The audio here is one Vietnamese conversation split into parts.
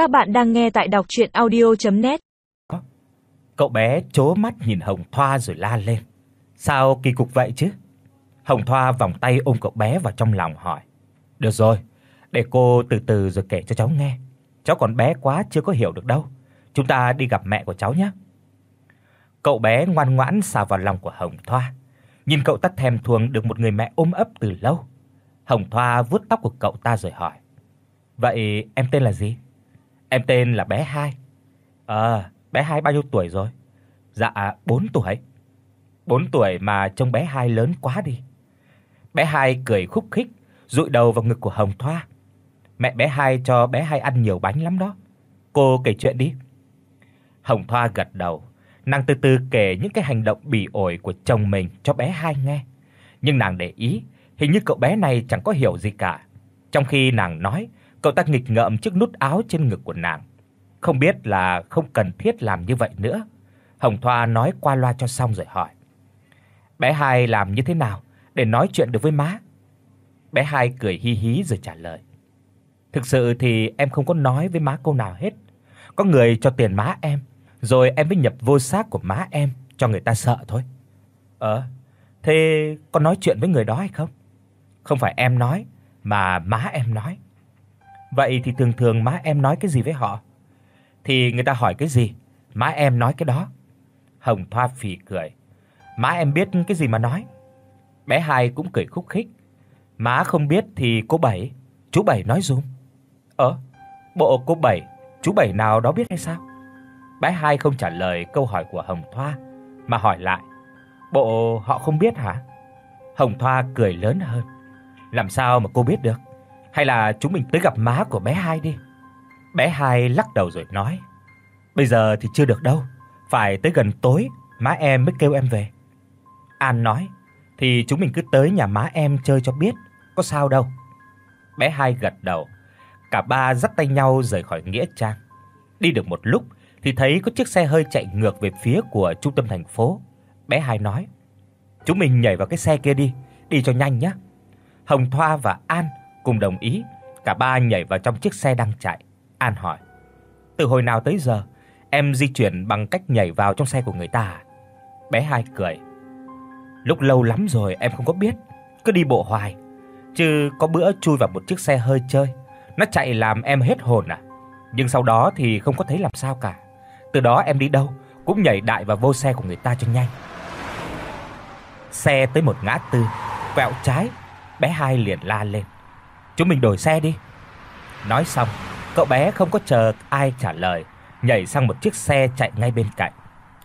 Các bạn đang nghe tại đọc audio net Cậu bé chố mắt nhìn Hồng Thoa rồi la lên. Sao kỳ cục vậy chứ? Hồng Thoa vòng tay ôm cậu bé vào trong lòng hỏi. Được rồi, để cô từ từ rồi kể cho cháu nghe. Cháu còn bé quá chưa có hiểu được đâu. Chúng ta đi gặp mẹ của cháu nhé. Cậu bé ngoan ngoãn xà vào lòng của Hồng Thoa. Nhìn cậu ta thèm thuồng được một người mẹ ôm ấp từ lâu. Hồng Thoa vuốt tóc của cậu ta rồi hỏi: "Vậy em tên là gì?" "Em tên là bé Hai." "Ờ, bé Hai bao nhiêu tuổi rồi?" "Dạ 4 tuổi." "4 tuổi mà trông bé Hai lớn quá đi." Bé Hai cười khúc khích, dụi đầu vào ngực của Hồng Thoa. Mẹ bé Hai cho bé Hai ăn nhiều bánh lắm đó. Cô kể chuyện đi. Hồng Thoa gật đầu, nàng từ từ kể những cái hành động bỉ ổi của chồng mình cho bé Hai nghe. Nhưng nàng để ý, hình như cậu bé này chẳng có hiểu gì cả. Trong khi nàng nói, cậu ta nghịch ngợm chiếc nút áo trên ngực của nàng. Không biết là không cần thiết làm như vậy nữa. Hồng Thoa nói qua loa cho xong rồi hỏi: "Bé Hai làm như thế nào để nói chuyện được với má?" Bé Hai cười hi hí rồi trả lời: "Thực sự thì em không có nói với má câu nào hết. Có người cho tiền má em, rồi em mới nhập vô xác của má em cho người ta sợ thôi." "Ờ, thế có nói chuyện với người đó hay không?" "Không phải em nói, mà má em nói." "Vậy thì thường thường má em nói cái gì với họ?" "Thì người ta hỏi cái gì, má em nói cái đó." Hồng Thoa phì cười. "Má em biết cái gì mà nói?" Bé Hai cũng cười khúc khích. "Má không biết thì cô Bảy, chú Bảy nói dùm." "Ờ, bộ cô Bảy, chú Bảy nào đó biết hay sao?" Bé Hai không trả lời câu hỏi của Hồng Thoa mà hỏi lại, "Bộ họ không biết hả?" Hồng Thoa cười lớn hơn, "Làm sao mà cô biết được? Hay là chúng mình tới gặp má của bé Hai đi?" Bé Hai lắc đầu rồi nói, "Bây giờ thì chưa được đâu, phải tới gần tối má em mới kêu em về." An nói, "Thì chúng mình cứ tới nhà má em chơi cho biết, có sao đâu." Bé Hai gật đầu. Cả ba dắt tay nhau rời khỏi nghĩa trang. Đi được một lúc thì thấy có chiếc xe hơi chạy ngược về phía của trung tâm thành phố. Bé Hai nói: "Chúng mình nhảy vào cái xe kia đi, đi cho nhanh nhé." Hồng Thoa và An cùng đồng ý, cả ba nhảy vào trong chiếc xe đang chạy. An hỏi: "Từ hồi nào tới giờ em di chuyển bằng cách nhảy vào trong xe của người ta? À? Bé Hai cười: "Lúc lâu lắm rồi em không có biết, cứ đi bộ hoài, chứ có bữa chui vào một chiếc xe hơi chơi, nó chạy làm em hết hồn à. Nhưng sau đó thì không có thấy làm sao cả. Từ đó em đi đâu cũng nhảy đại vào vô xe của người ta cho nhanh." Xe tới một ngã tư, quẹo trái, bé Hai liền la lên: "Chúng mình đổi xe đi." Nói xong, cậu bé không có chờ ai trả lời, nhảy sang một chiếc xe chạy ngay bên cạnh.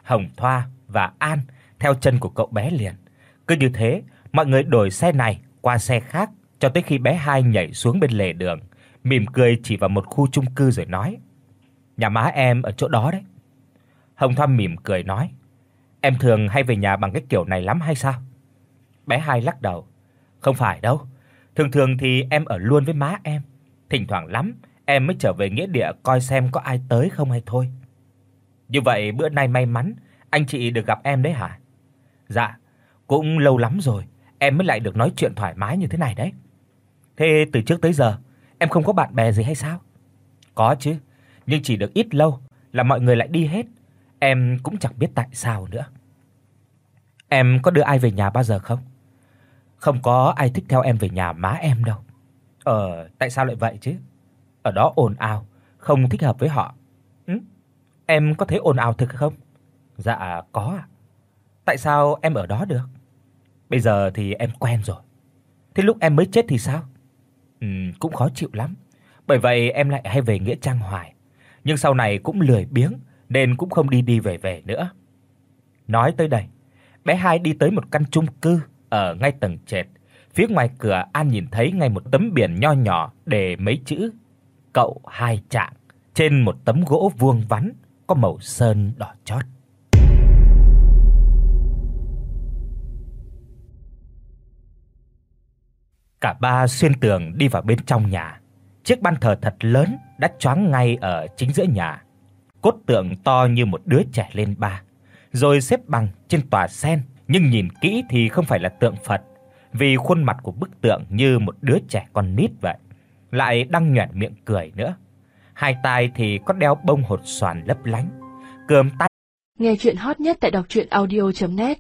Hồng Thoa và An theo chân của cậu bé liền. Cứ như thế, mọi người đổi xe này qua xe khác cho tới khi bé Hai nhảy xuống bên lề đường, mỉm cười chỉ vào một khu chung cư rồi nói: "Nhà má em ở chỗ đó đấy." Hồng Thoa mỉm cười nói: "Em thường hay về nhà bằng cái kiểu này lắm hay sao?" Bé Hai lắc đầu: "Không phải đâu, thường thường thì em ở luôn với má em, thỉnh thoảng lắm em mới trở về nghĩa địa coi xem có ai tới không hay thôi." "Như vậy bữa nay may mắn anh chị được gặp em đấy hả?" "Dạ, cũng lâu lắm rồi em mới lại được nói chuyện thoải mái như thế này đấy." "Thế từ trước tới giờ em không có bạn bè gì hay sao?" "Có chứ, nhưng chỉ được ít lâu là mọi người lại đi hết, em cũng chẳng biết tại sao nữa." "Em có đưa ai về nhà bao giờ không?" "Không có ai thích theo em về nhà má em đâu." "Ờ, tại sao lại vậy chứ?" "Ở đó ồn ào, không thích hợp với họ." Ừ? em có thấy ồn ào thực không?" "Dạ có ạ." "Tại sao em ở đó được?" "Bây giờ thì em quen rồi." "Thế lúc em mới chết thì sao?" "Ừm, cũng khó chịu lắm. Bởi vậy em lại hay về nghĩa trang hoài, nhưng sau này cũng lười biếng nên cũng không đi đi về về nữa." Nói tới đây, bé Hai đi tới một căn chung cư ở ngay tầng trệt. Phía ngoài cửa An nhìn thấy ngay một tấm biển nho nhỏ để mấy chữ Cậu Hai Trạng trên một tấm gỗ vuông vắn có màu sơn đỏ chót. Cả ba xuyên tường đi vào bên trong nhà. Chiếc ban thờ thật lớn đã choáng ngay ở chính giữa nhà. Cốt tượng to như một đứa trẻ lên ba, rồi xếp bằng trên tòa sen, nhưng nhìn kỹ thì không phải là tượng Phật, vì khuôn mặt của bức tượng như một đứa trẻ con nít vậy, lại đang nhoẻn miệng cười nữa. hai tai thì có đeo bông hột xoàn lấp lánh. Cơm tay Nghe truyện hot nhất tại đọc audio net